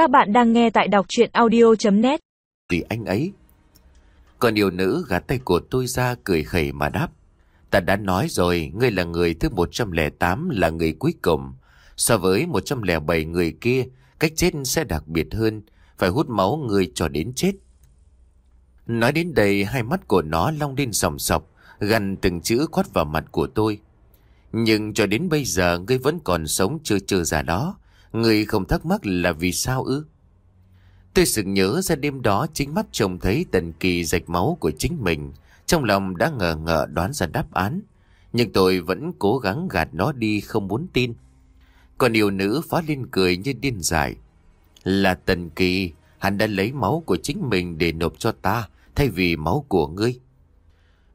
Các bạn đang nghe tại đọc chuyện audio.net Vì anh ấy Còn điều nữ gạt tay của tôi ra cười khẩy mà đáp, Ta đã nói rồi, Ngươi là người thứ 108 Là người cuối cùng. So với 107 người kia, Cách chết sẽ đặc biệt hơn, Phải hút máu người cho đến chết. Nói đến đây, Hai mắt của nó long lên sòng sọc Gần từng chữ quát vào mặt của tôi. Nhưng cho đến bây giờ, Ngươi vẫn còn sống chưa chưa ra đó người không thắc mắc là vì sao ư Tôi sực nhớ ra đêm đó chính mắt trông thấy Tần Kỳ rạch máu của chính mình. Trong lòng đã ngờ ngợ đoán ra đáp án. Nhưng tôi vẫn cố gắng gạt nó đi không muốn tin. Còn yêu nữ phá lên cười như điên dại. Là Tần Kỳ, hắn đã lấy máu của chính mình để nộp cho ta thay vì máu của ngươi.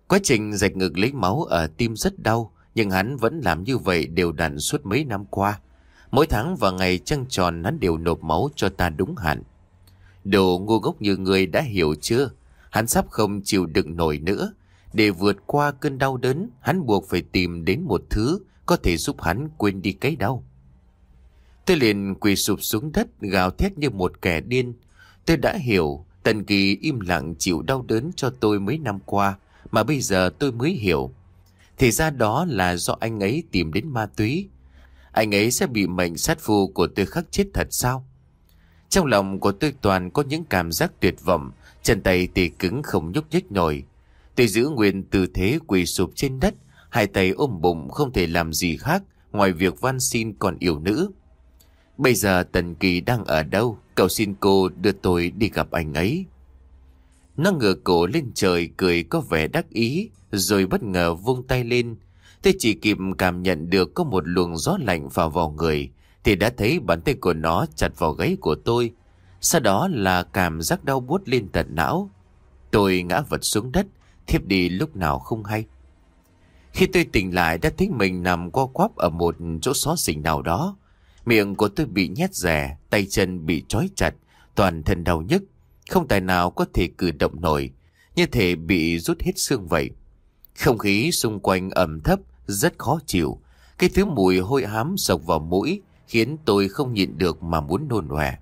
Quá trình rạch ngực lấy máu ở tim rất đau, nhưng hắn vẫn làm như vậy đều đặn suốt mấy năm qua. Mỗi tháng và ngày trăng tròn hắn đều nộp máu cho ta đúng hạn. Đồ ngu gốc như người đã hiểu chưa? Hắn sắp không chịu đựng nổi nữa. Để vượt qua cơn đau đớn, hắn buộc phải tìm đến một thứ có thể giúp hắn quên đi cái đau. Tôi liền quỳ sụp xuống đất gào thét như một kẻ điên. Tôi đã hiểu Tần Kỳ im lặng chịu đau đớn cho tôi mấy năm qua mà bây giờ tôi mới hiểu. Thì ra đó là do anh ấy tìm đến ma túy. Anh ấy sẽ bị mệnh sát phu của tôi khắc chết thật sao? Trong lòng của tôi toàn có những cảm giác tuyệt vọng, chân tay tì cứng không nhúc nhích nổi. Tôi giữ nguyên tư thế quỳ sụp trên đất, hai tay ôm bụng không thể làm gì khác ngoài việc van xin còn yêu nữ. Bây giờ Tần Kỳ đang ở đâu? Cậu xin cô đưa tôi đi gặp anh ấy. Nó ngửa cổ lên trời cười có vẻ đắc ý, rồi bất ngờ vung tay lên. Tôi chỉ kịp cảm nhận được có một luồng gió lạnh vào vào người, thì đã thấy bàn tay của nó chặt vào gáy của tôi. Sau đó là cảm giác đau buốt lên tận não. Tôi ngã vật xuống đất, thiếp đi lúc nào không hay. Khi tôi tỉnh lại đã thấy mình nằm co quắp ở một chỗ xó xỉnh nào đó. Miệng của tôi bị nhét rẻ, tay chân bị trói chặt, toàn thân đau nhức. Không tài nào có thể cử động nổi, như thể bị rút hết xương vậy. Không khí xung quanh ẩm thấp, rất khó chịu. Cái thứ mùi hôi hám sộc vào mũi, khiến tôi không nhịn được mà muốn nôn hòe.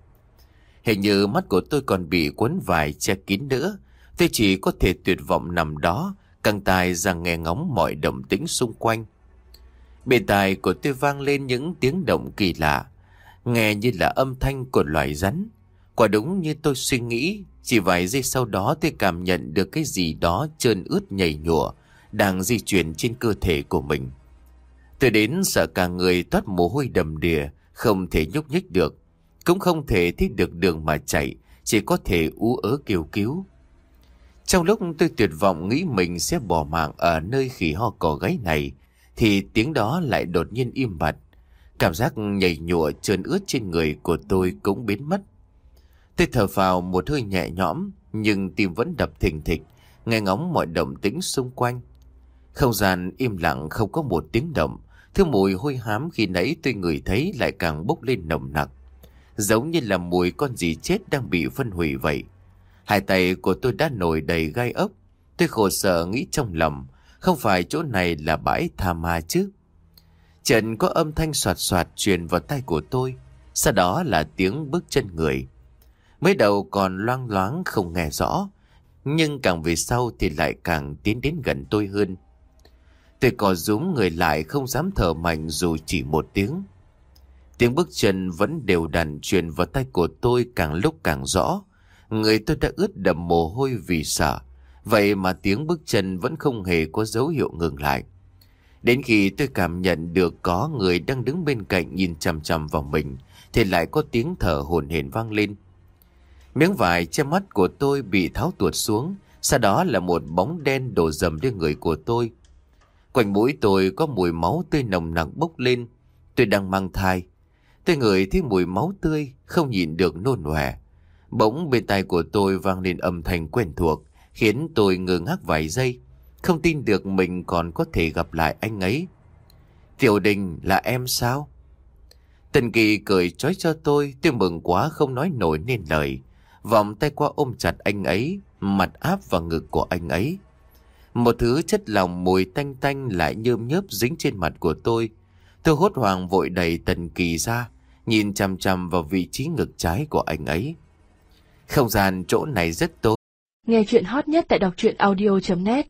Hình như mắt của tôi còn bị cuốn vải che kín nữa. Tôi chỉ có thể tuyệt vọng nằm đó, căng tai ra nghe ngóng mọi động tĩnh xung quanh. Bên tai của tôi vang lên những tiếng động kỳ lạ, nghe như là âm thanh của loài rắn. Quả đúng như tôi suy nghĩ, chỉ vài giây sau đó tôi cảm nhận được cái gì đó trơn ướt nhảy nhụa đang di chuyển trên cơ thể của mình. Tôi đến sợ cả người toát mồ hôi đầm đìa, không thể nhúc nhích được. Cũng không thể thích được đường mà chạy, chỉ có thể ú ớ kêu cứu. Trong lúc tôi tuyệt vọng nghĩ mình sẽ bỏ mạng ở nơi khỉ ho cỏ gáy này, thì tiếng đó lại đột nhiên im bặt. Cảm giác nhảy nhụa trơn ướt trên người của tôi cũng biến mất. Tôi thở vào một hơi nhẹ nhõm, nhưng tim vẫn đập thình thịch, nghe ngóng mọi động tĩnh xung quanh. Không gian im lặng không có một tiếng động, Thứ mùi hôi hám khi nãy tôi ngửi thấy lại càng bốc lên nồng nặc. Giống như là mùi con gì chết đang bị phân hủy vậy. Hai tay của tôi đã nổi đầy gai ốc. Tôi khổ sở nghĩ trong lòng, không phải chỗ này là bãi tha ma chứ. Trận có âm thanh soạt soạt truyền vào tay của tôi. Sau đó là tiếng bước chân người. Mới đầu còn loang loáng không nghe rõ. Nhưng càng về sau thì lại càng tiến đến gần tôi hơn. Tôi cò rúm người lại không dám thở mạnh dù chỉ một tiếng. Tiếng bước chân vẫn đều đặn truyền vào tay của tôi càng lúc càng rõ. Người tôi đã ướt đầm mồ hôi vì sợ. Vậy mà tiếng bước chân vẫn không hề có dấu hiệu ngừng lại. Đến khi tôi cảm nhận được có người đang đứng bên cạnh nhìn chằm chằm vào mình, thì lại có tiếng thở hồn hển vang lên. Miếng vải che mắt của tôi bị tháo tuột xuống, sau đó là một bóng đen đổ dầm lên người của tôi. Quanh mũi tôi có mùi máu tươi nồng nặc bốc lên. Tôi đang mang thai. Tôi ngửi thấy mùi máu tươi, không nhìn được nôn hòe. Bỗng bên tai của tôi vang lên âm thanh quen thuộc, khiến tôi ngơ ngác vài giây. Không tin được mình còn có thể gặp lại anh ấy. Tiểu đình là em sao? Tần kỳ cười trói cho tôi, tôi mừng quá không nói nổi nên lời. Vòng tay qua ôm chặt anh ấy, mặt áp vào ngực của anh ấy. Một thứ chất lòng mùi tanh tanh lại nhơm nhớp dính trên mặt của tôi. Tôi hốt hoảng vội đẩy Tần Kỳ ra, nhìn chằm chằm vào vị trí ngực trái của anh ấy. Không gian chỗ này rất tối. Nghe chuyện hot nhất tại đọc truyện audio.net